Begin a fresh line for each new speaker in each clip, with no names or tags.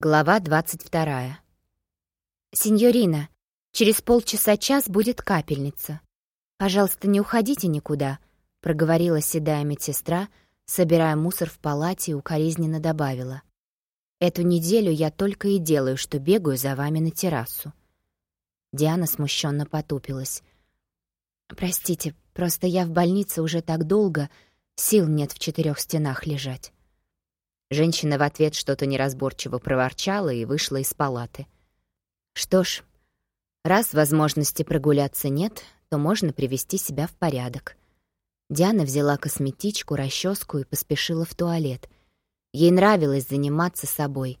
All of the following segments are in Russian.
Глава 22. «Синьорина, через полчаса-час будет капельница. Пожалуйста, не уходите никуда», — проговорила седая медсестра, собирая мусор в палате и укоризненно добавила. «Эту неделю я только и делаю, что бегаю за вами на террасу». Диана смущенно потупилась. «Простите, просто я в больнице уже так долго, сил нет в четырех стенах лежать». Женщина в ответ что-то неразборчиво проворчала и вышла из палаты. Что ж, раз возможности прогуляться нет, то можно привести себя в порядок. Диана взяла косметичку, расческу и поспешила в туалет. Ей нравилось заниматься собой,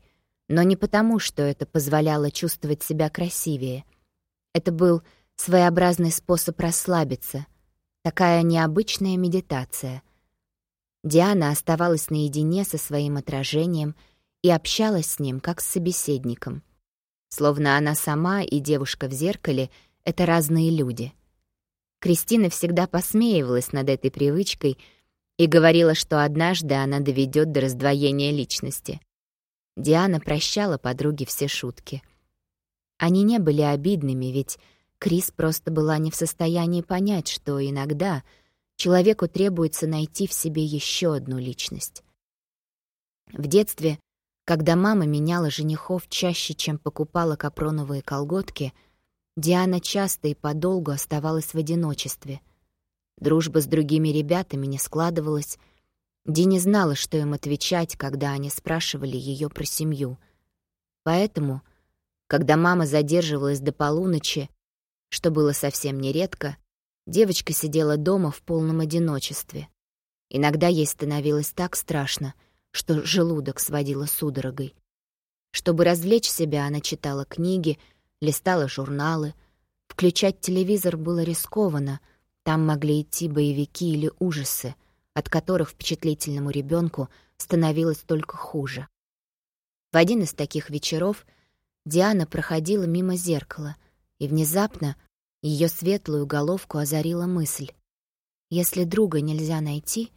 но не потому, что это позволяло чувствовать себя красивее. Это был своеобразный способ расслабиться, такая необычная медитация — Диана оставалась наедине со своим отражением и общалась с ним как с собеседником. Словно она сама и девушка в зеркале — это разные люди. Кристина всегда посмеивалась над этой привычкой и говорила, что однажды она доведет до раздвоения личности. Диана прощала подруге все шутки. Они не были обидными, ведь Крис просто была не в состоянии понять, что иногда — человеку требуется найти в себе еще одну личность. В детстве, когда мама меняла женихов чаще, чем покупала капроновые колготки, Диана часто и подолгу оставалась в одиночестве. Дружба с другими ребятами не складывалась. Ди не знала, что им отвечать, когда они спрашивали ее про семью. Поэтому, когда мама задерживалась до полуночи, что было совсем нередко, Девочка сидела дома в полном одиночестве. Иногда ей становилось так страшно, что желудок сводила судорогой. Чтобы развлечь себя, она читала книги, листала журналы. Включать телевизор было рискованно, там могли идти боевики или ужасы, от которых впечатлительному ребенку становилось только хуже. В один из таких вечеров Диана проходила мимо зеркала и внезапно ее светлую головку озарила мысль. Если друга нельзя найти,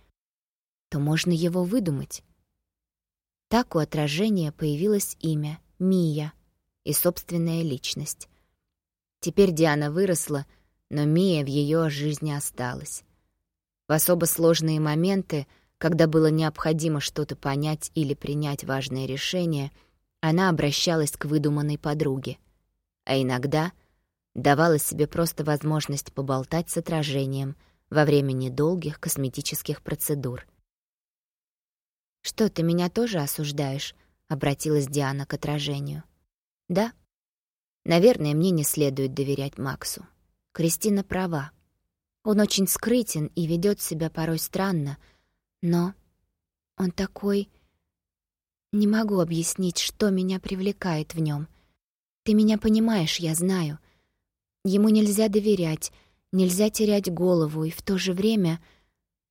то можно его выдумать. Так у отражения появилось имя — Мия и собственная личность. Теперь Диана выросла, но Мия в ее жизни осталась. В особо сложные моменты, когда было необходимо что-то понять или принять важное решение, она обращалась к выдуманной подруге. А иногда — давала себе просто возможность поболтать с отражением во время недолгих косметических процедур. «Что, ты меня тоже осуждаешь?» — обратилась Диана к отражению. «Да. Наверное, мне не следует доверять Максу. Кристина права. Он очень скрытен и ведет себя порой странно, но он такой... Не могу объяснить, что меня привлекает в нем. Ты меня понимаешь, я знаю. Ему нельзя доверять, нельзя терять голову, и в то же время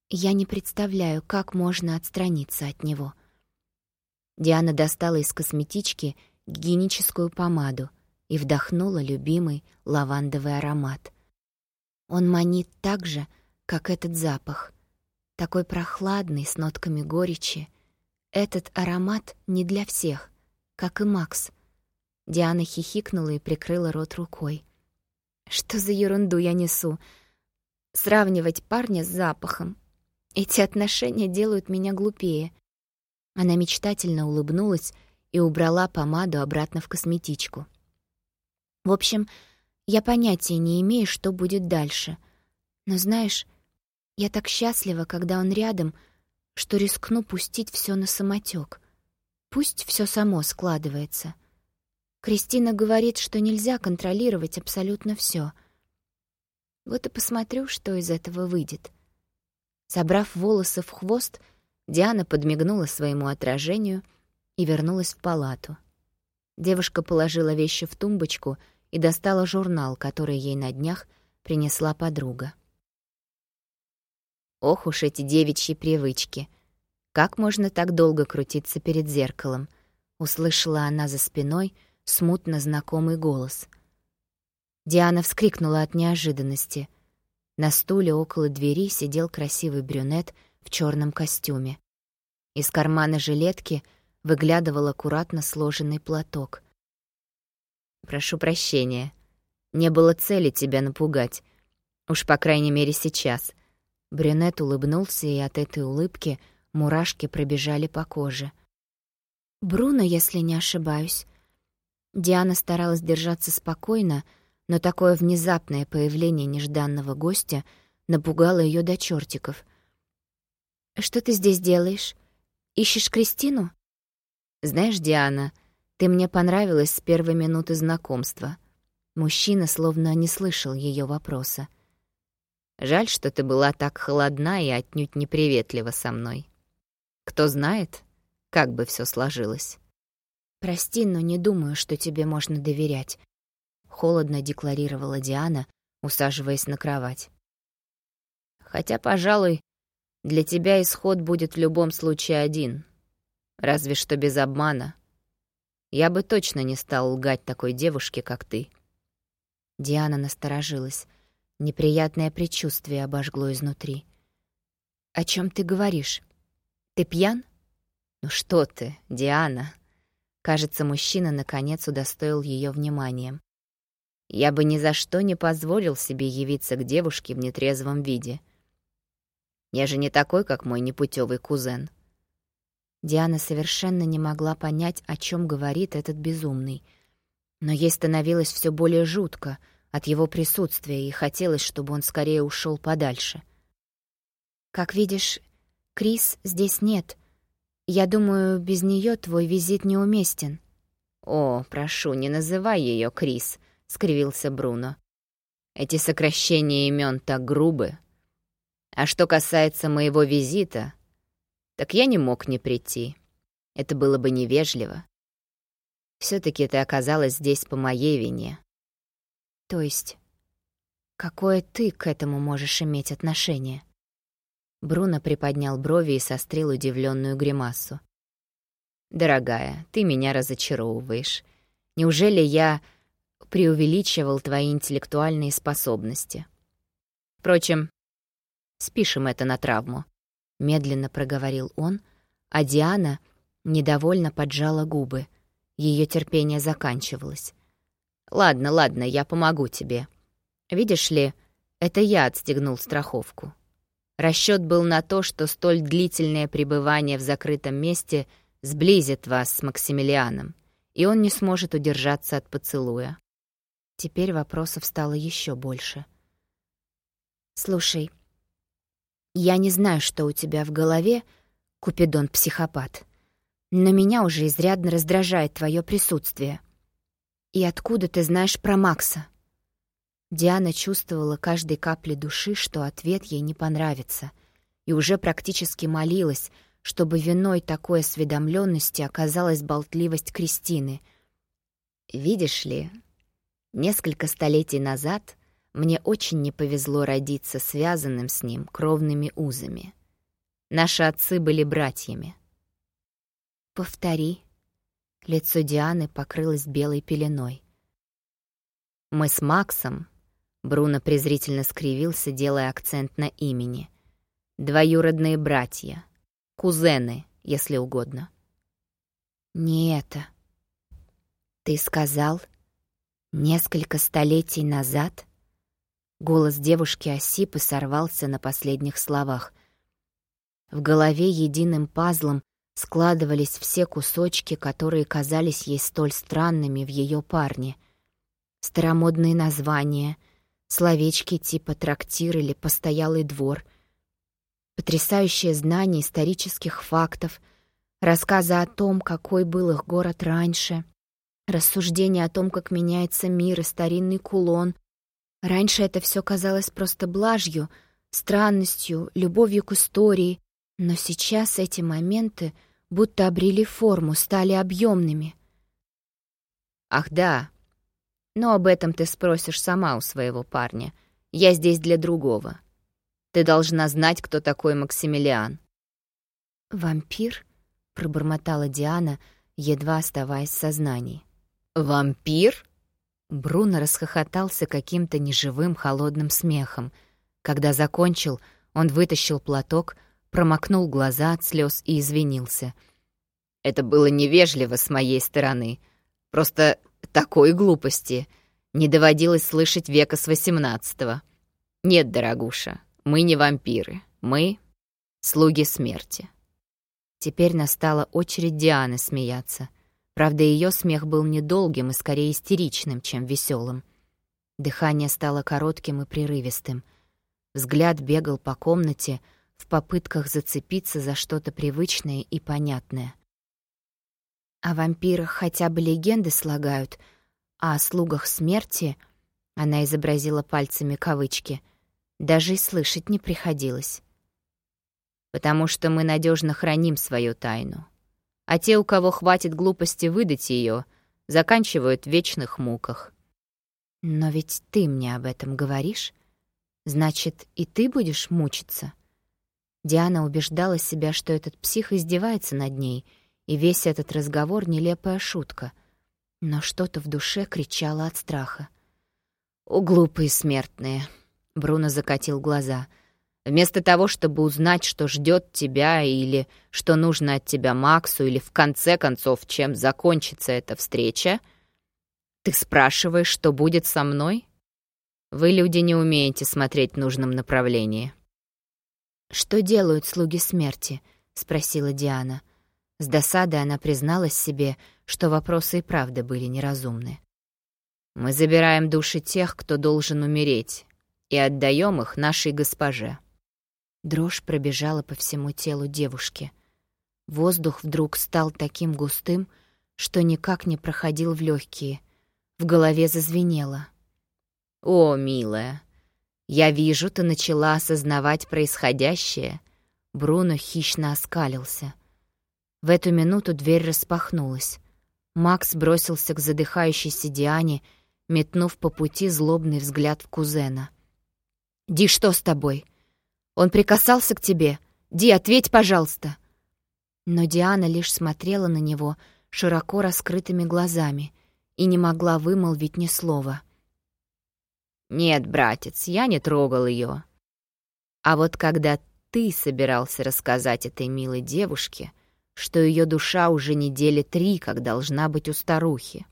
я не представляю, как можно отстраниться от него. Диана достала из косметички гигиеническую помаду и вдохнула любимый лавандовый аромат. Он манит так же, как этот запах. Такой прохладный, с нотками горечи. Этот аромат не для всех, как и Макс. Диана хихикнула и прикрыла рот рукой. Что за ерунду я несу? Сравнивать парня с запахом. Эти отношения делают меня глупее. Она мечтательно улыбнулась и убрала помаду обратно в косметичку. В общем, я понятия не имею, что будет дальше. Но знаешь, я так счастлива, когда он рядом, что рискну пустить все на самотек. Пусть все само складывается — Кристина говорит, что нельзя контролировать абсолютно все. Вот и посмотрю, что из этого выйдет. Собрав волосы в хвост, Диана подмигнула своему отражению и вернулась в палату. Девушка положила вещи в тумбочку и достала журнал, который ей на днях принесла подруга. Ох уж эти девичьи привычки. Как можно так долго крутиться перед зеркалом? Услышала она за спиной — смутно знакомый голос. Диана вскрикнула от неожиданности. На стуле около двери сидел красивый брюнет в черном костюме. Из кармана жилетки выглядывал аккуратно сложенный платок. «Прошу прощения. Не было цели тебя напугать. Уж по крайней мере сейчас». Брюнет улыбнулся, и от этой улыбки мурашки пробежали по коже. «Бруно, если не ошибаюсь». Диана старалась держаться спокойно, но такое внезапное появление нежданного гостя напугало ее до чертиков. «Что ты здесь делаешь? Ищешь Кристину?» «Знаешь, Диана, ты мне понравилась с первой минуты знакомства». Мужчина словно не слышал ее вопроса. «Жаль, что ты была так холодна и отнюдь неприветлива со мной. Кто знает, как бы все сложилось». «Прости, но не думаю, что тебе можно доверять», — холодно декларировала Диана, усаживаясь на кровать. «Хотя, пожалуй, для тебя исход будет в любом случае один. Разве что без обмана. Я бы точно не стал лгать такой девушке, как ты». Диана насторожилась. Неприятное предчувствие обожгло изнутри. «О чем ты говоришь? Ты пьян?» «Ну что ты, Диана?» Кажется, мужчина наконец удостоил ее вниманием. «Я бы ни за что не позволил себе явиться к девушке в нетрезвом виде. Я же не такой, как мой непутевый кузен». Диана совершенно не могла понять, о чем говорит этот безумный. Но ей становилось все более жутко от его присутствия, и хотелось, чтобы он скорее ушел подальше. «Как видишь, Крис здесь нет. Я думаю, без нее твой визит неуместен». «О, прошу, не называй ее Крис», — скривился Бруно. «Эти сокращения имен так грубы. А что касается моего визита, так я не мог не прийти. Это было бы невежливо. все таки ты оказалась здесь по моей вине. То есть, какое ты к этому можешь иметь отношение? Бруно приподнял брови и сострил удивленную гримасу. «Дорогая, ты меня разочаровываешь. Неужели я преувеличивал твои интеллектуальные способности? Впрочем, спишем это на травму. — медленно проговорил он, а Диана недовольно поджала губы. Ее терпение заканчивалось. «Ладно, ладно, я помогу тебе. Видишь ли, это я отстегнул страховку. Расчет был на то, что столь длительное пребывание в закрытом месте сблизит вас с Максимилианом, и он не сможет удержаться от поцелуя». Теперь вопросов стало еще больше. «Слушай, я не знаю, что у тебя в голове, Купидон-психопат, но меня уже изрядно раздражает твое присутствие. И откуда ты знаешь про Макса?» Диана чувствовала каждой каплей души, что ответ ей не понравится, и уже практически молилась, чтобы виной такой осведомленности оказалась болтливость Кристины. «Видишь ли, несколько столетий назад мне очень не повезло родиться связанным с ним кровными узами. Наши отцы были братьями. «Повтори». Лицо Дианы покрылось белой пеленой. «Мы с Максом...» Бруно презрительно скривился, делая акцент на имени. «Двоюродные братья. Кузены, если угодно». «Не это. Ты сказал, несколько столетий назад...» Голос девушки осип и сорвался на последних словах. В голове единым пазлом складывались все кусочки, которые казались ей столь странными в ее парне. Старомодные названия, словечки типа «трактир» или «постоялый двор», потрясающее знание исторических фактов, рассказы о том, какой был их город раньше, рассуждения о том, как меняется мир и старинный кулон, Раньше это все казалось просто блажью, странностью, любовью к истории, но сейчас эти моменты будто обрели форму, стали объемными. «Ах да, но об этом ты спросишь сама у своего парня. Я здесь для другого. Ты должна знать, кто такой Максимилиан». «Вампир?» — пробормотала Диана, едва оставаясь в сознании. «Вампир?» Бруно расхохотался каким-то неживым холодным смехом. Когда закончил, он вытащил платок, промокнул глаза от слез и извинился.
Это было невежливо с моей стороны. Просто такой глупости не доводилось слышать века с восемнадцатого. Нет, дорогуша, мы не вампиры. Мы — слуги смерти.
Теперь настала очередь Дианы смеяться. Правда, ее смех был недолгим и скорее истеричным, чем веселым. Дыхание стало коротким и прерывистым. Взгляд бегал по комнате в попытках зацепиться за что-то привычное и понятное. О вампирах хотя бы легенды слагают, а о слугах смерти, она изобразила пальцами кавычки, даже и слышать не приходилось.
Потому что мы надежно храним свою тайну. А те, у кого хватит глупости выдать ее, заканчивают в вечных муках.
Но ведь ты мне об этом говоришь. Значит, и ты будешь мучиться. Диана убеждала себя, что этот псих издевается над ней, и весь этот разговор — нелепая шутка. Но что-то в душе кричало от страха.
«О, глупые смертные!» — Бруно закатил глаза. «Вместо того, чтобы узнать, что ждет тебя, или что нужно от тебя Максу, или в конце концов, чем закончится эта встреча, — ты спрашиваешь, что будет со мной? Вы, люди, не умеете смотреть в нужном направлении.
«Что делают слуги смерти?» — спросила Диана. С досадой она призналась себе, что вопросы и правда были неразумны.
«Мы забираем души тех, кто должен умереть, и отдаем их нашей госпоже».
Дрожь пробежала по всему телу девушки. Воздух вдруг стал таким густым, что никак не проходил в легкие, в голове зазвенело.
«О, милая, я вижу, ты начала осознавать происходящее».
Бруно хищно оскалился. В эту минуту дверь распахнулась. Макс бросился к задыхающейся Диане, метнув по пути злобный взгляд в кузена. «Ди, что с тобой? Он прикасался к тебе? Ди, ответь, пожалуйста!» Но Диана лишь смотрела на него широко раскрытыми глазами — и не могла вымолвить ни слова.
«Нет, братец, я не трогал ее. А вот когда ты собирался рассказать этой милой девушке, что ее душа уже недели три, как должна быть у старухи,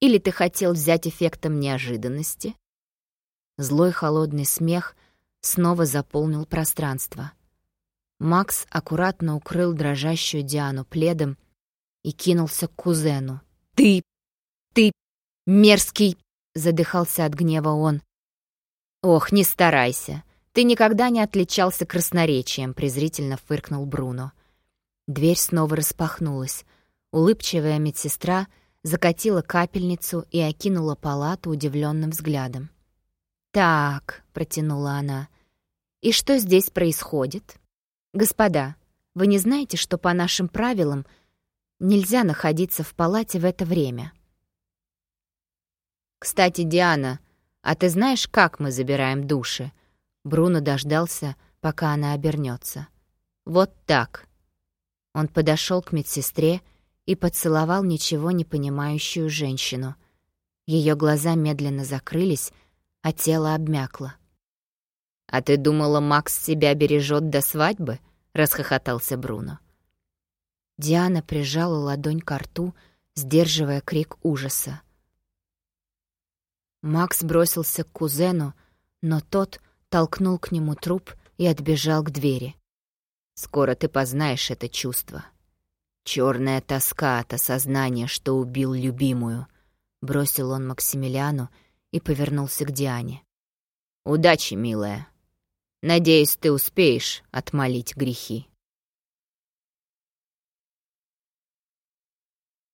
или ты хотел взять эффектом неожиданности?»
Злой холодный смех снова заполнил пространство. Макс аккуратно укрыл дрожащую Диану пледом и кинулся к кузену. «Ты «Ты мерзкий!» — задыхался от гнева он.
«Ох, не старайся. Ты никогда не отличался красноречием», — презрительно фыркнул Бруно.
Дверь снова распахнулась. Улыбчивая медсестра закатила капельницу и окинула палату удивленным взглядом. «Так», — протянула она, — «и что здесь происходит? Господа, вы не знаете, что по нашим правилам нельзя находиться в палате в это время?»
«Кстати, Диана, а ты знаешь, как мы забираем души?»
Бруно дождался, пока она обернется.
«Вот так».
Он подошел к медсестре и поцеловал ничего не понимающую женщину. Ее глаза медленно закрылись, а тело обмякло.
«А ты думала, Макс себя бережет до свадьбы?» — расхохотался Бруно.
Диана прижала ладонь к рту, сдерживая крик ужаса. Макс бросился к кузену, но тот толкнул к нему труп и отбежал к двери.
«Скоро ты познаешь это чувство. Черная тоска от осознания, что убил любимую», — бросил он Максимилиану и повернулся к Диане. «Удачи, милая. Надеюсь, ты успеешь отмолить грехи».